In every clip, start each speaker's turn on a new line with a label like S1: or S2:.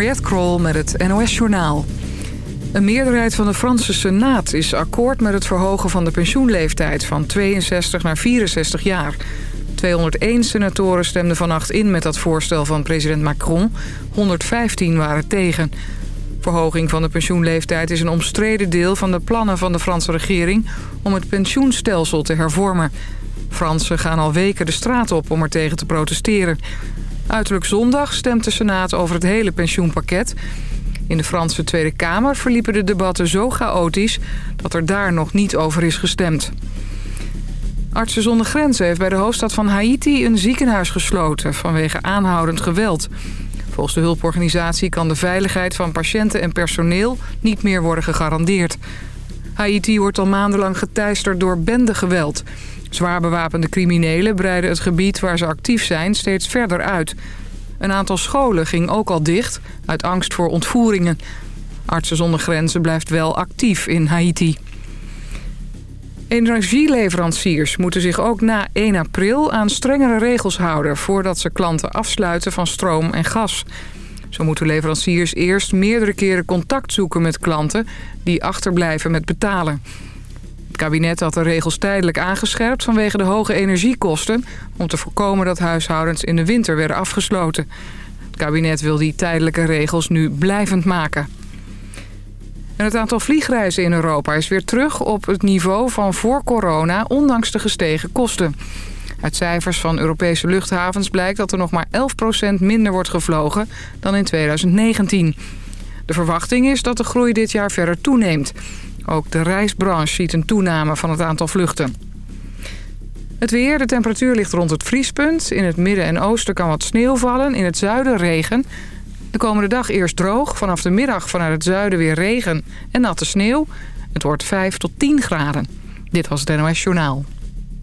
S1: Mariette Krol met het NOS Journaal. Een meerderheid van de Franse Senaat is akkoord met het verhogen van de pensioenleeftijd... van 62 naar 64 jaar. 201 senatoren stemden vannacht in met dat voorstel van president Macron. 115 waren tegen. Verhoging van de pensioenleeftijd is een omstreden deel van de plannen van de Franse regering... om het pensioenstelsel te hervormen. Fransen gaan al weken de straat op om er tegen te protesteren. Uiterlijk zondag stemt de Senaat over het hele pensioenpakket. In de Franse Tweede Kamer verliepen de debatten zo chaotisch... dat er daar nog niet over is gestemd. Artsen zonder Grenzen heeft bij de hoofdstad van Haiti een ziekenhuis gesloten... vanwege aanhoudend geweld. Volgens de hulporganisatie kan de veiligheid van patiënten en personeel niet meer worden gegarandeerd. Haiti wordt al maandenlang geteisterd door bendegeweld. Zwaar bewapende criminelen breiden het gebied waar ze actief zijn steeds verder uit. Een aantal scholen ging ook al dicht, uit angst voor ontvoeringen. Artsen zonder Grenzen blijft wel actief in Haiti. Energieleveranciers moeten zich ook na 1 april aan strengere regels houden... voordat ze klanten afsluiten van stroom en gas. Zo moeten leveranciers eerst meerdere keren contact zoeken met klanten... die achterblijven met betalen. Kabinet had de regels tijdelijk aangescherpt vanwege de hoge energiekosten... om te voorkomen dat huishoudens in de winter werden afgesloten. Het kabinet wil die tijdelijke regels nu blijvend maken. En het aantal vliegreizen in Europa is weer terug op het niveau van voor corona... ondanks de gestegen kosten. Uit cijfers van Europese luchthavens blijkt dat er nog maar 11% minder wordt gevlogen dan in 2019. De verwachting is dat de groei dit jaar verder toeneemt. Ook de reisbranche ziet een toename van het aantal vluchten. Het weer, de temperatuur ligt rond het vriespunt. In het midden en oosten kan wat sneeuw vallen, in het zuiden regen. De komende dag eerst droog, vanaf de middag vanuit het zuiden weer regen en natte sneeuw. Het wordt 5 tot 10 graden. Dit was het NOS Journaal.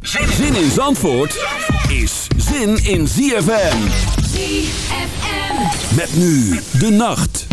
S2: Zin in Zandvoort is zin in ZFM.
S3: ZFM.
S2: Met nu de nacht.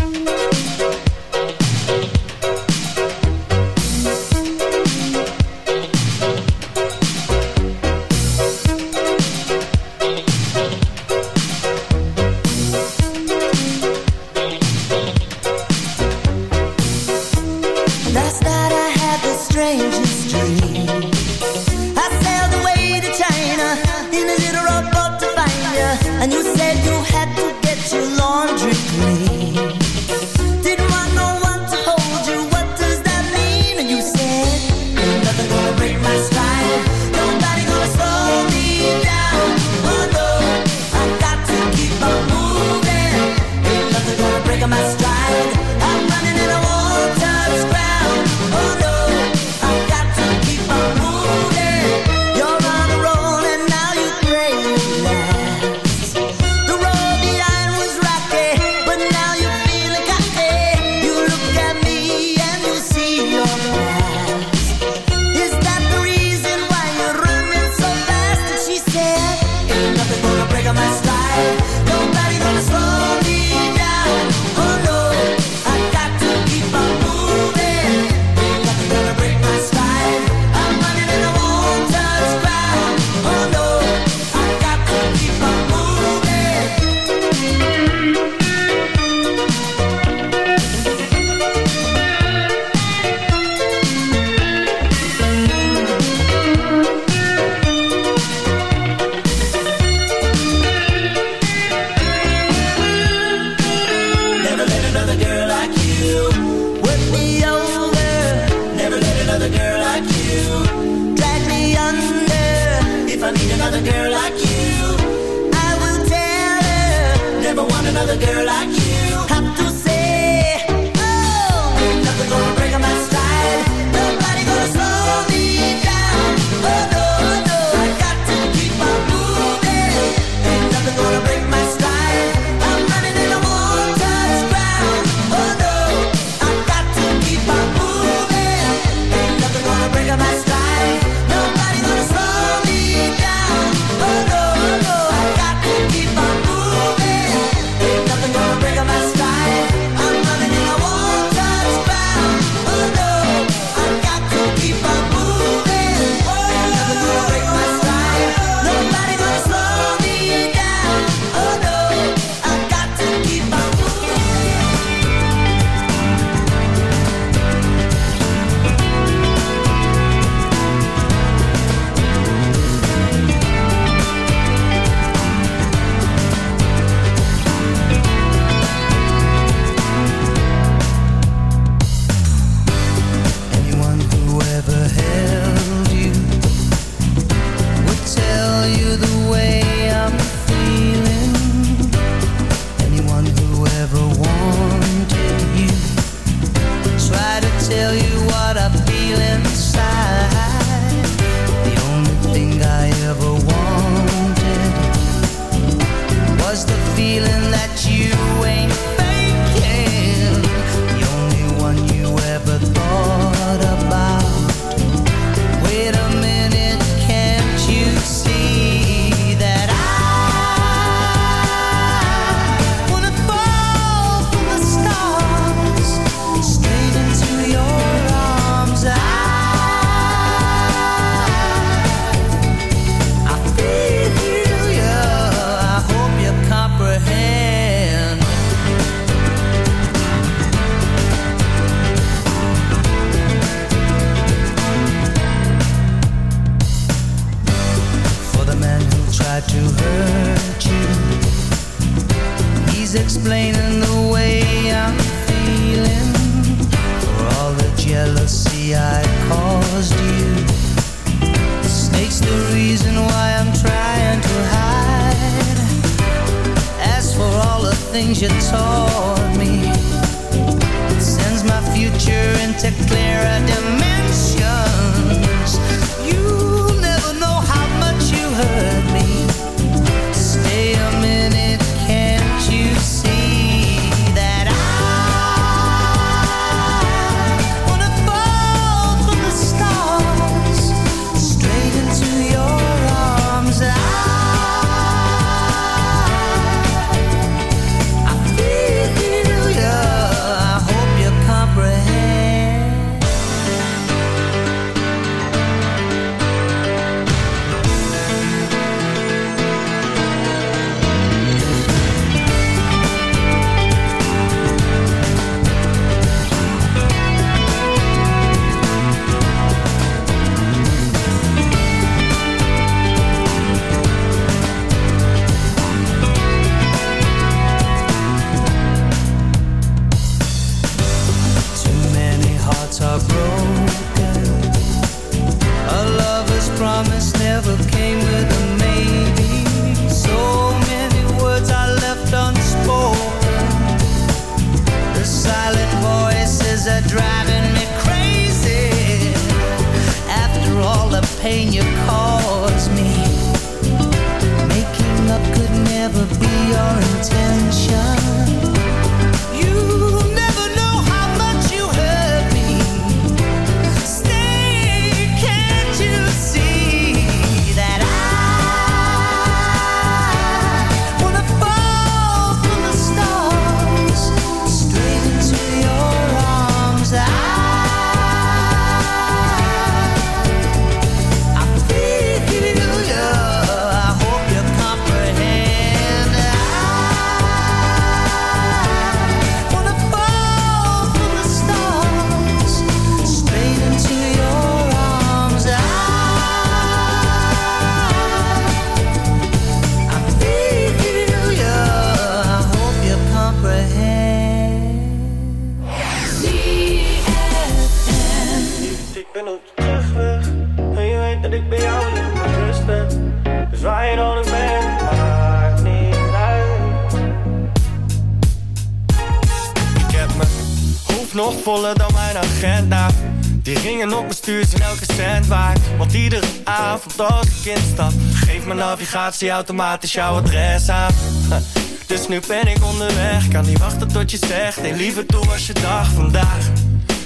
S3: Navigatie automatisch jouw adres aan. Dus nu ben ik onderweg, kan niet wachten tot je zegt. Nee, liever toe als je dag vandaag.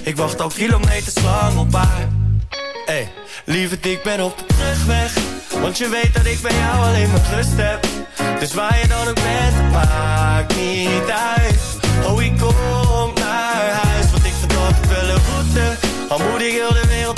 S3: Ik wacht al kilometers lang op haar. Hey, lieverd, ik ben op de terugweg. Want je weet dat ik bij jou alleen maar rust heb. Dus waar je dan ook bent, maakt niet uit. Oh, ik kom naar huis, want ik verdorp wel een route. Al moet ik heel de wereld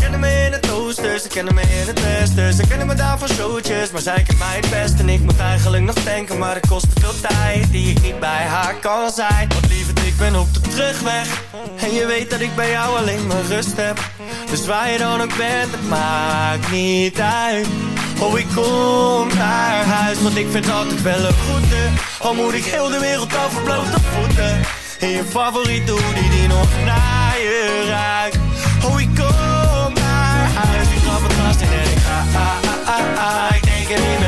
S3: kennen me in het oosten, ze kennen me in het westen Ze kennen me daar voor showtjes, maar zij kent mij het best En ik moet eigenlijk nog denken, maar het kost te veel tijd Die ik niet bij haar kan zijn Want lieverd, ik ben op de terugweg En je weet dat ik bij jou alleen maar rust heb Dus waar je dan ook bent, het maakt niet uit
S4: Oh, ik kom naar huis, want ik vind altijd wel een goede. Al moet ik heel de wereld over voeten. In je favoriete hoodie die nog naar je ruikt. Oh, ik kom ah. Ik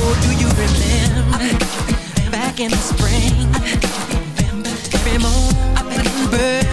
S5: Oh, do you remember back in the spring? Remember, remember.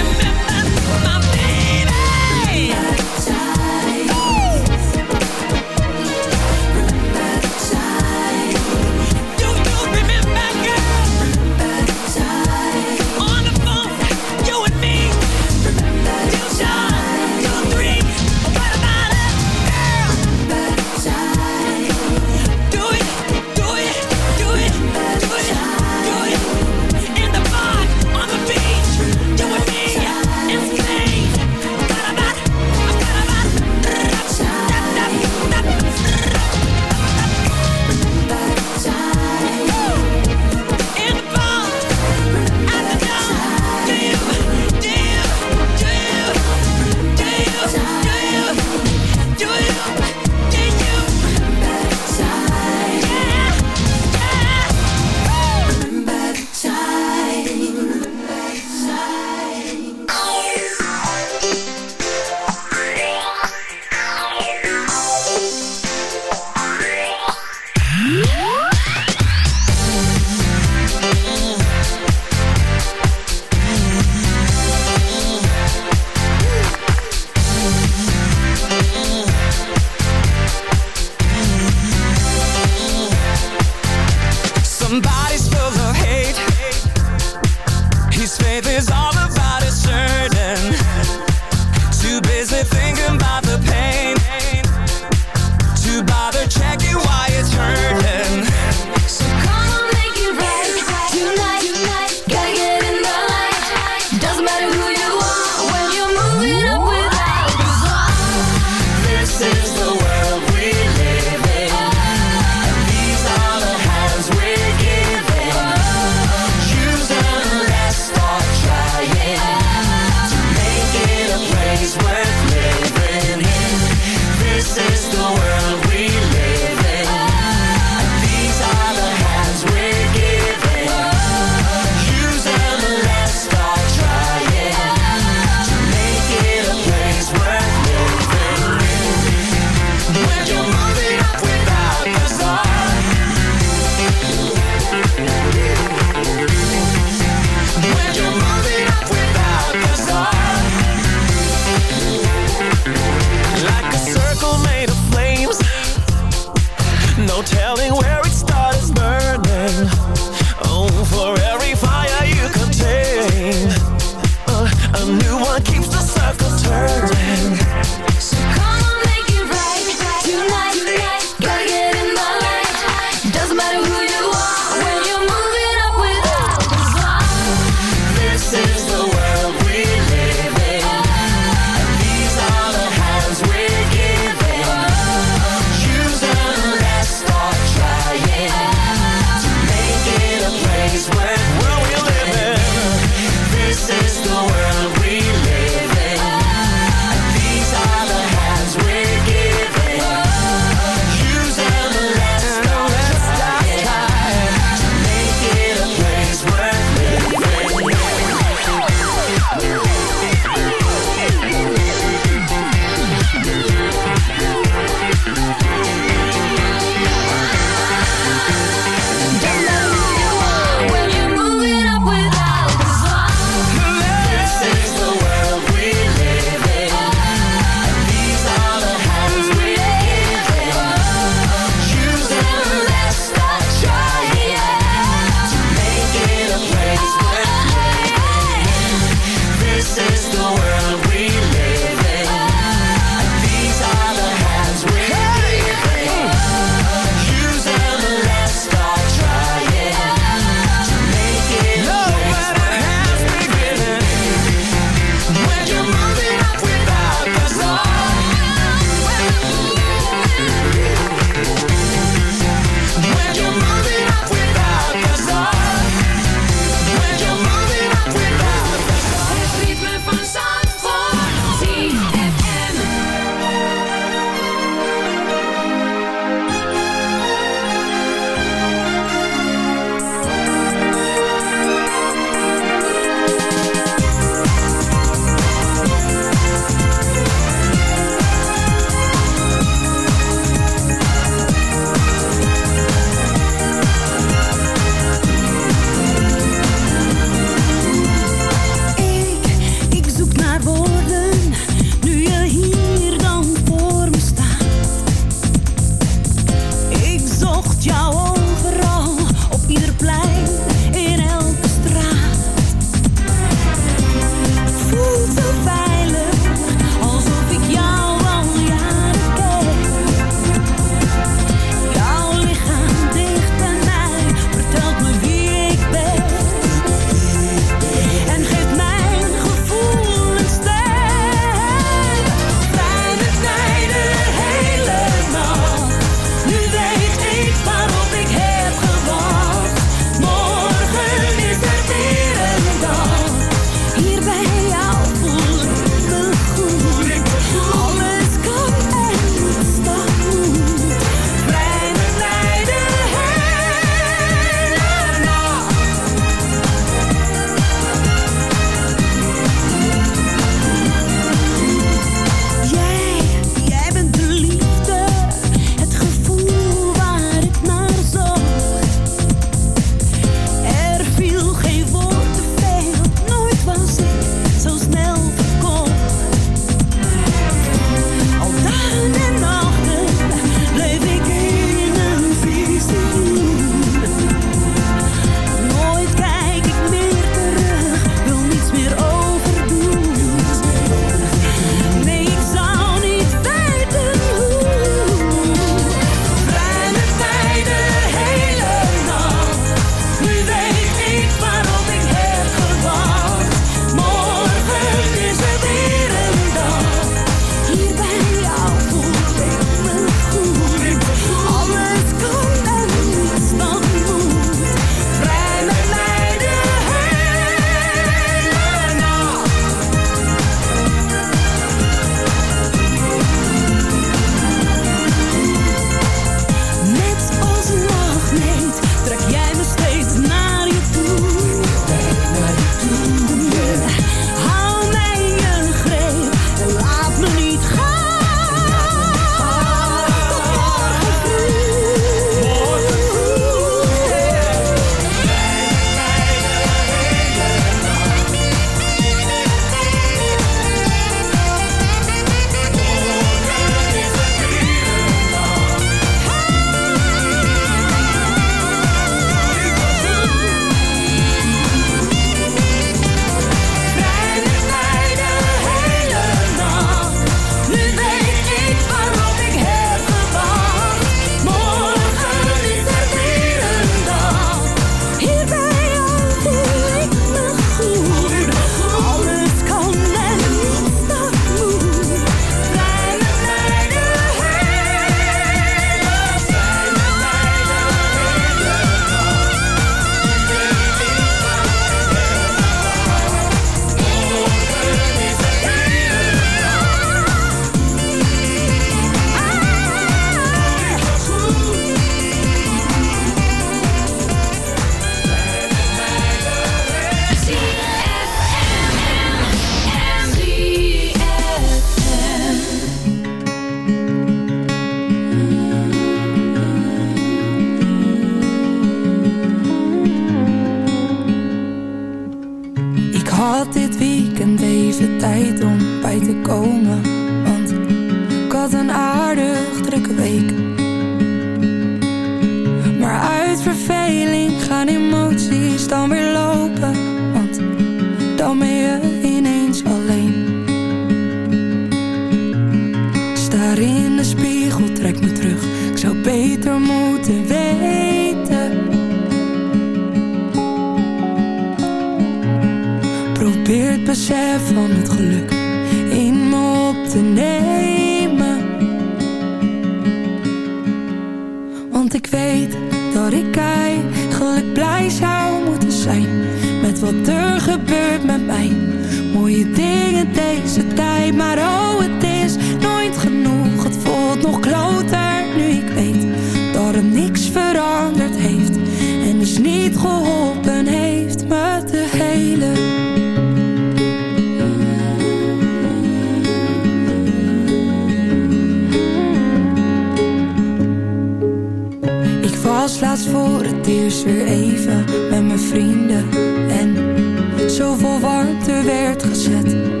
S5: was
S6: laatst voor het eerst weer even met mijn vrienden. En zoveel warmte werd gezet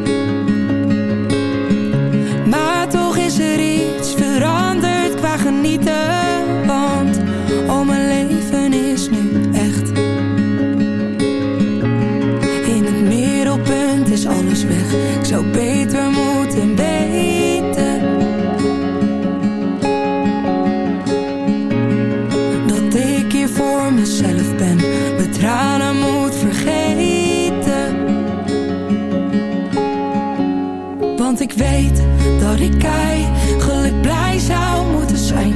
S6: ik weet dat ik eigenlijk blij zou moeten zijn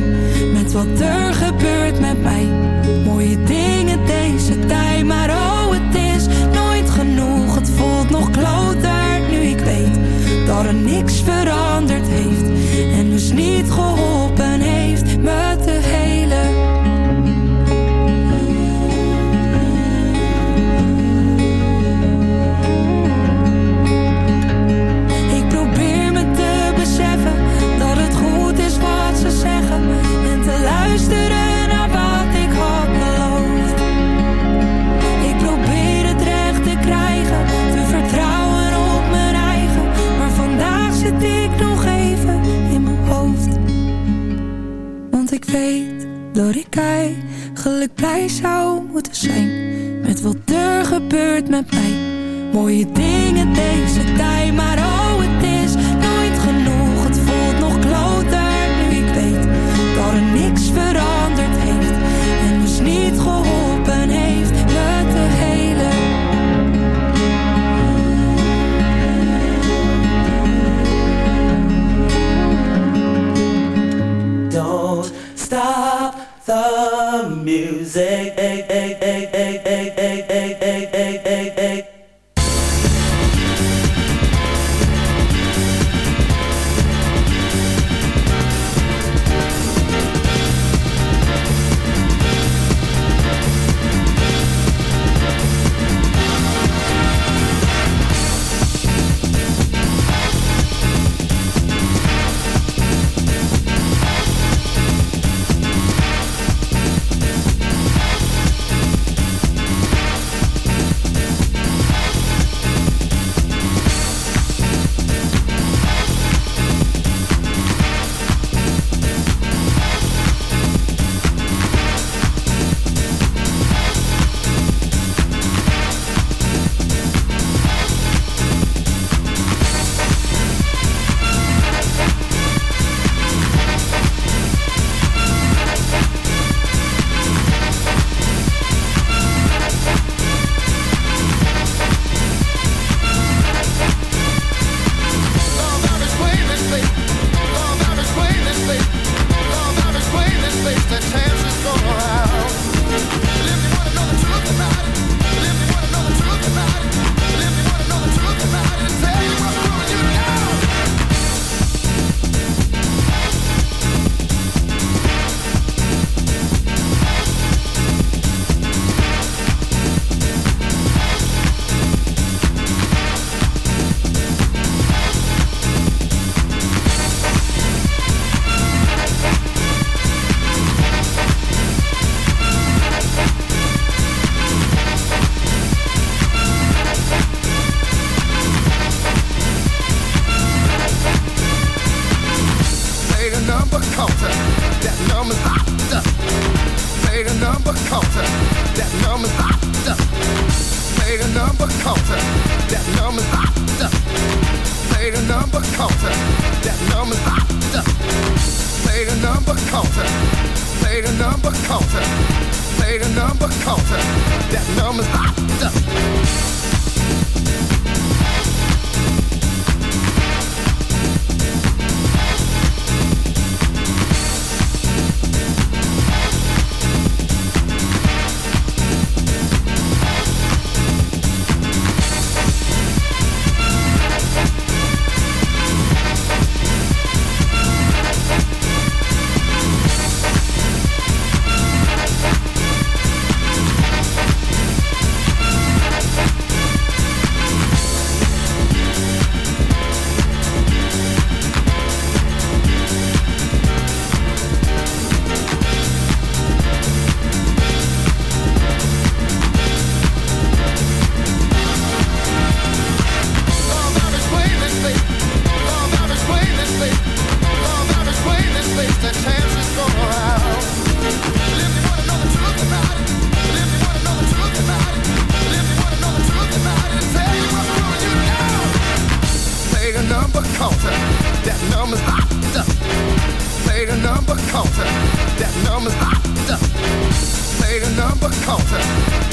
S6: Met wat er gebeurt met mij. Mooie dingen deze tijd Maar oh het is nooit genoeg. Het voelt nog kloter nu ik weet Dat er niks verandert. dat ik blij zou moeten zijn. Met wat er gebeurt met mij. Mooie dingen deze tijd, maar oh het is nooit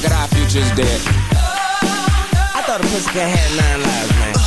S7: future's dead.
S8: I thought a pussycat had nine lives, man.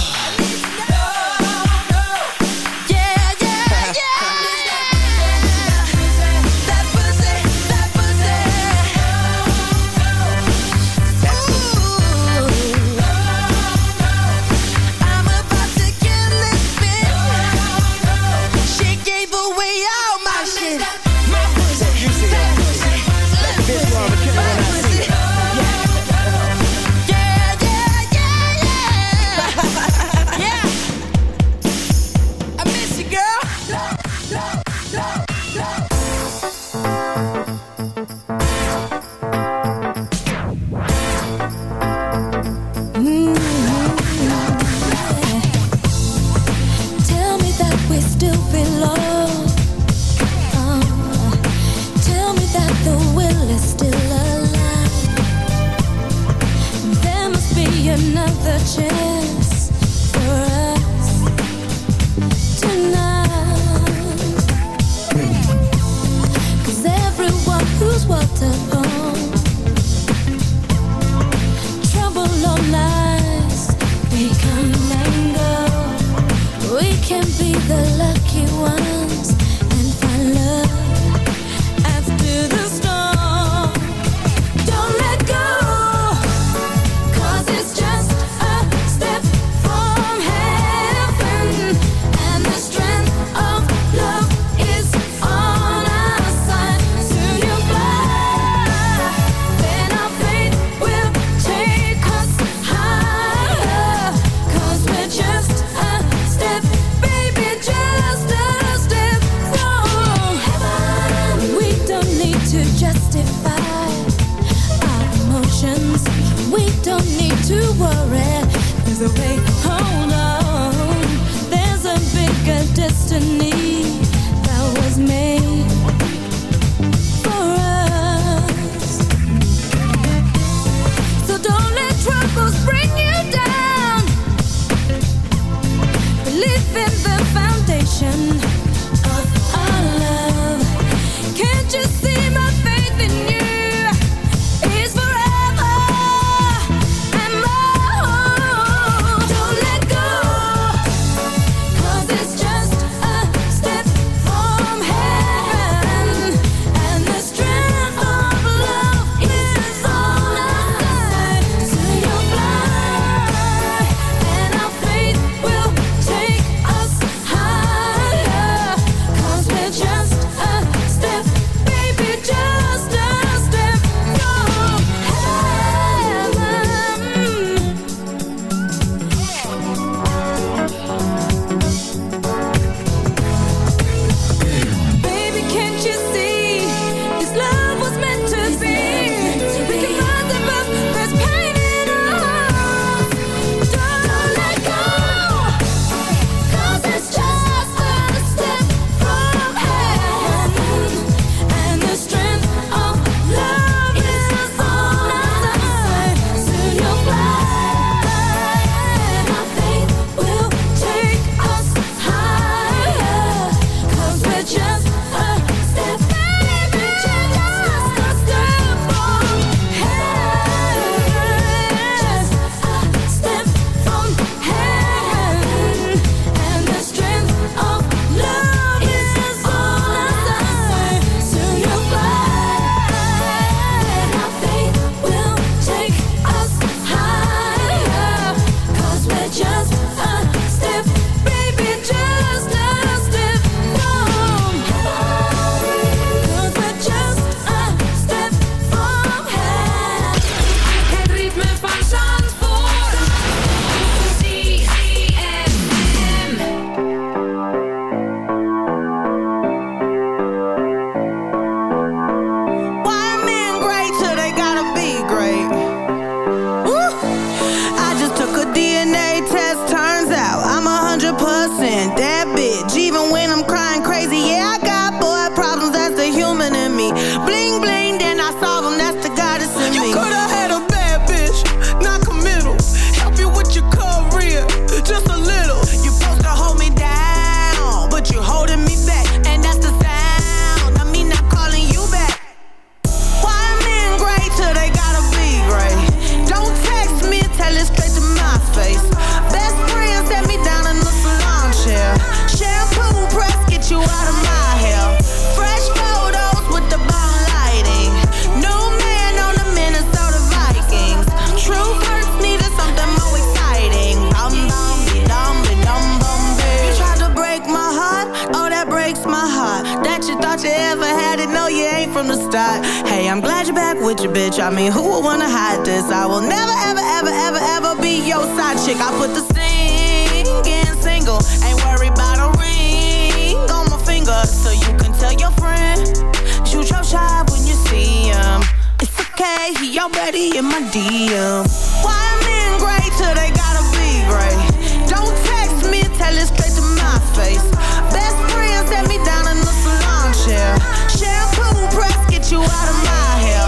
S9: DM. Why men great till they gotta be gray? Don't text me, tell it straight to my face. Best friends set me down in the salon chair. Shampoo press, get you out of my hair.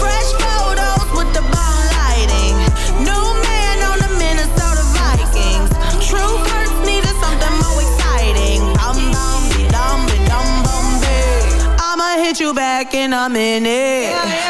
S9: Fresh photos with the bomb lighting. New man on the Minnesota Vikings. True first needed something more exciting. dum bum, dum dum bum I'ma hit you back in a minute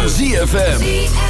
S10: Van ZFM.